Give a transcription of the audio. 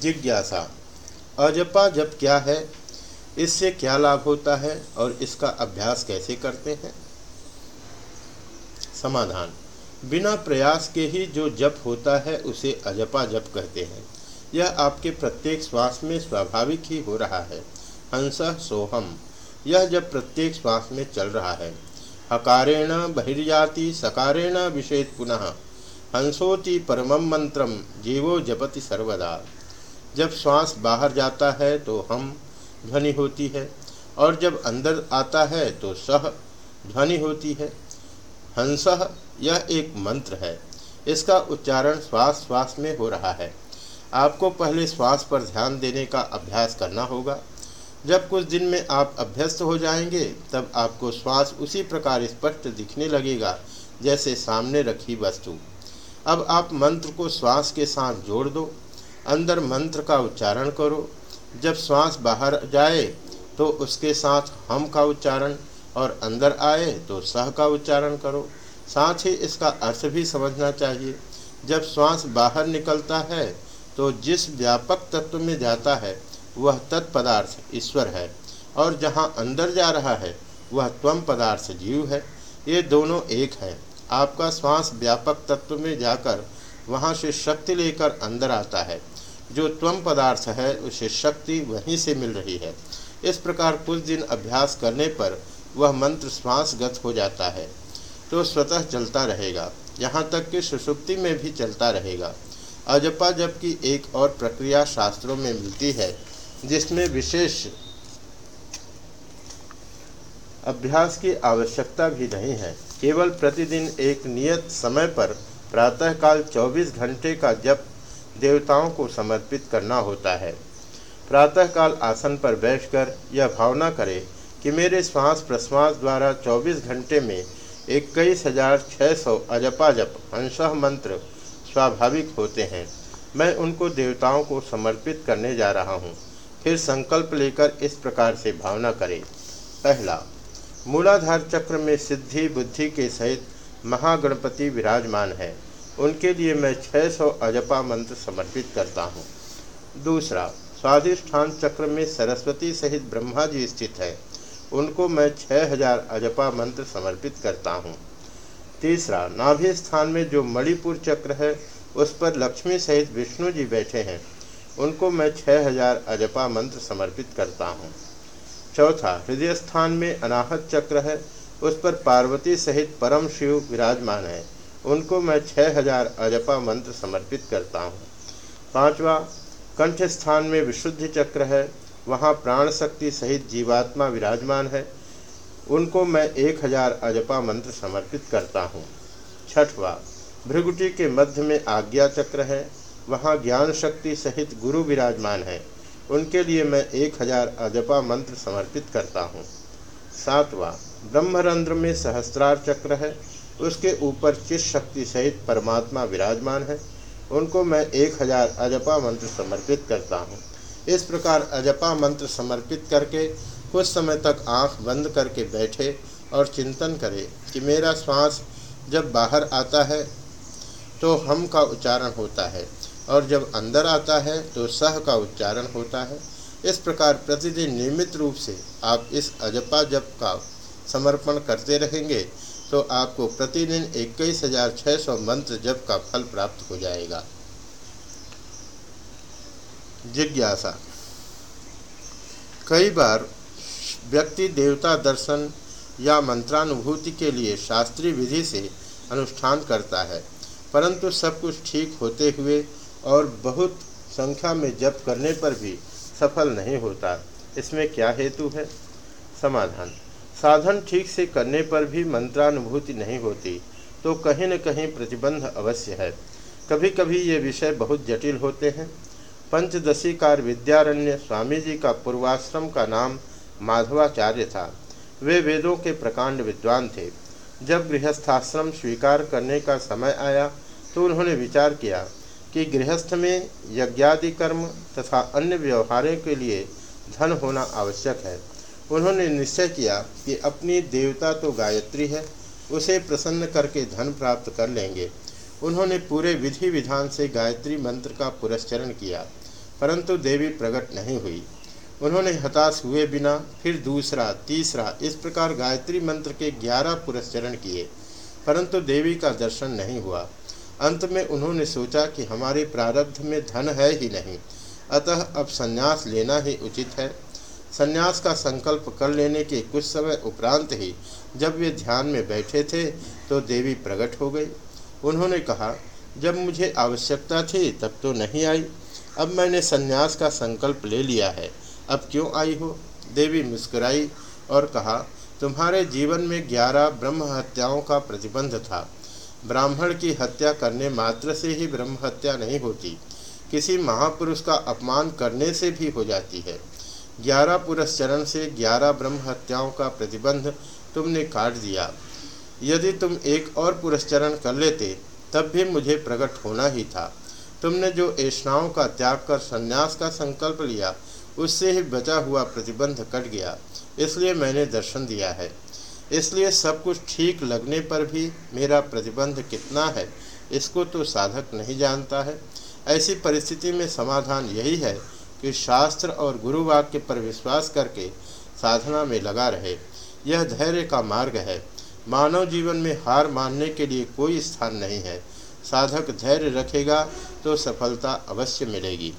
जिज्ञासा, अजपा जप क्या है? इससे क्या लाभ होता है और इसका अभ्यास कैसे करते हैं? समाधान, बिना प्रयास के ही जो जप होता है उसे अजपा जप कहते हैं। यह आपके प्रत्येक श्वास में स्वाभाविक ही हो रहा है। हंस सोहम, यह जब प्रत्येक श्वास में चल रहा है। हकारेण बहिर्याति, सकारेण विषेद पुनः। हंसोति परमम मंत्रम जीवो जपति सर्वदा। जब श्वास बाहर जाता है तो हम ध्वनि होती है, और जब अंदर आता है तो सह ध्वनि होती है। हंस यह एक मंत्र है। इसका उच्चारण श्वास श्वास में हो रहा है। आपको पहले श्वास पर ध्यान देने का अभ्यास करना होगा। जब कुछ दिन में आप अभ्यस्त हो जाएँगे, तब आपको श्वास उसी प्रकार स्पष्ट दिखने लगेगा, जैसे सामने रखी वस्तु। अब आप मंत्र को श्वास के साथ जोड़ दो। अंदर मंत्र का उच्चारण करो। जब श्वास बाहर जाए तो उसके साथ हम का उच्चारण, और अंदर आए तो सह का उच्चारण करो। साथ ही इसका अर्थ भी समझना चाहिए। जब श्वास बाहर निकलता है तो जिस व्यापक तत्व में जाता है, वह तत्पदार्थ ईश्वर है, और जहाँ अंदर जा रहा है, वह त्वम पदार्थ जीव है। ये दोनों एक है। आपका श्वास व्यापक तत्व में जाकर, वहाँ से शक्ति लेकर अंदर आता है। जो त्वम पदार्थ है, उसे शक्ति वहीं से मिल रही है। इस प्रकार कुछ दिन अभ्यास करने पर वह मंत्र श्वासगत हो जाता है तो स्वतः चलता रहेगा। यहाँ तक कि सुसुप्ति में भी चलता रहेगा। अजपा जप की एक और प्रक्रिया शास्त्रों में मिलती है, जिसमें विशेष अभ्यास की आवश्यकता भी नहीं है। केवल प्रतिदिन एक नियत समय पर प्रातःकाल 24 घंटे का जप देवताओं को समर्पित करना होता है। प्रातःकाल आसन पर बैठकर यह भावना करें कि मेरे श्वास प्रश्वास द्वारा 24 घंटे में इक्कीस हज़ार छः सौ अजपाजप अंश मंत्र स्वाभाविक होते हैं। मैं उनको देवताओं को समर्पित करने जा रहा हूँ। फिर संकल्प लेकर इस प्रकार से भावना करें। पहला, मूलाधार चक्र में सिद्धि बुद्धि के सहित महागणपति विराजमान है। उनके लिए मैं 600 अजपा मंत्र समर्पित करता हूँ। दूसरा, स्वाधिष्ठान चक्र में सरस्वती सहित ब्रह्मा जी स्थित है। उनको मैं 6000 अजपा मंत्र समर्पित करता हूँ। तीसरा, नाभि स्थान में जो मणिपुर चक्र है, उस पर लक्ष्मी सहित विष्णु जी बैठे हैं। उनको मैं 6000 अजपा मंत्र समर्पित करता हूँ। चौथा हृदय स्थान में अनाहत चक्र है, उस पर पार्वती सहित परम शिव विराजमान है। उनको मैं छः हज़ार अजपा मंत्र समर्पित करता हूँ। पांचवा, कंठ स्थान में विशुद्ध चक्र है। वहाँ प्राण शक्ति सहित जीवात्मा विराजमान है। उनको मैं एक हज़ार अजपा मंत्र समर्पित करता हूँ। छठवा, भृगुटी के मध्य में आज्ञा चक्र है। वहाँ ज्ञान शक्ति सहित गुरु विराजमान है। उनके लिए मैं एक हज़ार अजपा मंत्र समर्पित करता हूँ। सातवां, ब्रह्मरंध्र में सहस्त्रार चक्र है। उसके ऊपर चित शक्ति सहित परमात्मा विराजमान है, उनको मैं एक हज़ार अजपा मंत्र समर्पित करता हूँ। इस प्रकार अजपा मंत्र समर्पित करके कुछ समय तक आँख बंद करके बैठे और चिंतन करें कि मेरा श्वास जब बाहर आता है तो हम का उच्चारण होता है और जब अंदर आता है तो सह का उच्चारण होता है। इस प्रकार प्रतिदिन नियमित रूप से आप इस अजपा जप का समर्पण करते रहेंगे तो आपको प्रतिदिन इक्कीस हज़ार छः सौ मंत्र जप का फल प्राप्त हो जाएगा। जिज्ञासा। कई बार व्यक्ति देवता दर्शन या मंत्रानुभूति के लिए शास्त्रीय विधि से अनुष्ठान करता है, परंतु सब कुछ ठीक होते हुए और बहुत संख्या में जप करने पर भी सफल नहीं होता। इसमें क्या हेतु है? समाधान। साधन ठीक से करने पर भी मंत्रानुभूति नहीं होती तो कहीं न कहीं प्रतिबंध अवश्य है। कभी कभी ये विषय बहुत जटिल होते हैं। पंचदशी कार विद्यारण्य स्वामी जी का पूर्वाश्रम का नाम माधवाचार्य था। वे वेदों के प्रकांड विद्वान थे। जब गृहस्थाश्रम स्वीकार करने का समय आया तो उन्होंने विचार किया कि गृहस्थ में यज्ञादि कर्म तथा अन्य व्यवहारों के लिए धन होना आवश्यक है। उन्होंने निश्चय किया कि अपनी देवता तो गायत्री है, उसे प्रसन्न करके धन प्राप्त कर लेंगे। उन्होंने पूरे विधि विधान से गायत्री मंत्र का पुरस्चरण किया, परंतु देवी प्रकट नहीं हुई। उन्होंने हताश हुए बिना फिर दूसरा, तीसरा, इस प्रकार गायत्री मंत्र के ग्यारह पुरस्चरण किए, परंतु देवी का दर्शन नहीं हुआ। अंत में उन्होंने सोचा कि हमारे प्रारब्ध में धन है ही नहीं, अतः अब संन्यास लेना ही उचित है। संन्यास का संकल्प कर लेने के कुछ समय उपरांत ही जब वे ध्यान में बैठे थे तो देवी प्रकट हो गई। उन्होंने कहा, जब मुझे आवश्यकता थी, तब तो नहीं आई। अब मैंने संन्यास का संकल्प ले लिया है। अब क्यों आई हो? देवी मुस्कुराई और कहा, तुम्हारे जीवन में ग्यारह ब्रह्म हत्याओं का प्रतिबंध था। ब्राह्मण की हत्या करने मात्र से ही ब्रह्म हत्या नहीं होती। किसी महापुरुष का अपमान करने से भी हो जाती है। ग्यारह पुरस्चरण से ग्यारह ब्रह्म हत्याओं का प्रतिबंध तुमने काट दिया। यदि तुम एक और पुरस्चरण कर लेते, तब भी मुझे प्रकट होना ही था। तुमने जो ऐष्णाओं का त्याग कर संन्यास का संकल्प लिया, उससे ही बचा हुआ प्रतिबंध कट गया। इसलिए मैंने दर्शन दिया है। इसलिए सब कुछ ठीक लगने पर भी मेरा प्रतिबंध कितना है, इसको तो साधक नहीं जानता है। ऐसी परिस्थिति में समाधान यही है कि शास्त्र और गुरुवाक्य पर विश्वास करके साधना में लगा रहे। यह धैर्य का मार्ग है। मानव जीवन में हार मानने के लिए कोई स्थान नहीं है। साधक धैर्य रखेगा तो सफलता अवश्य मिलेगी।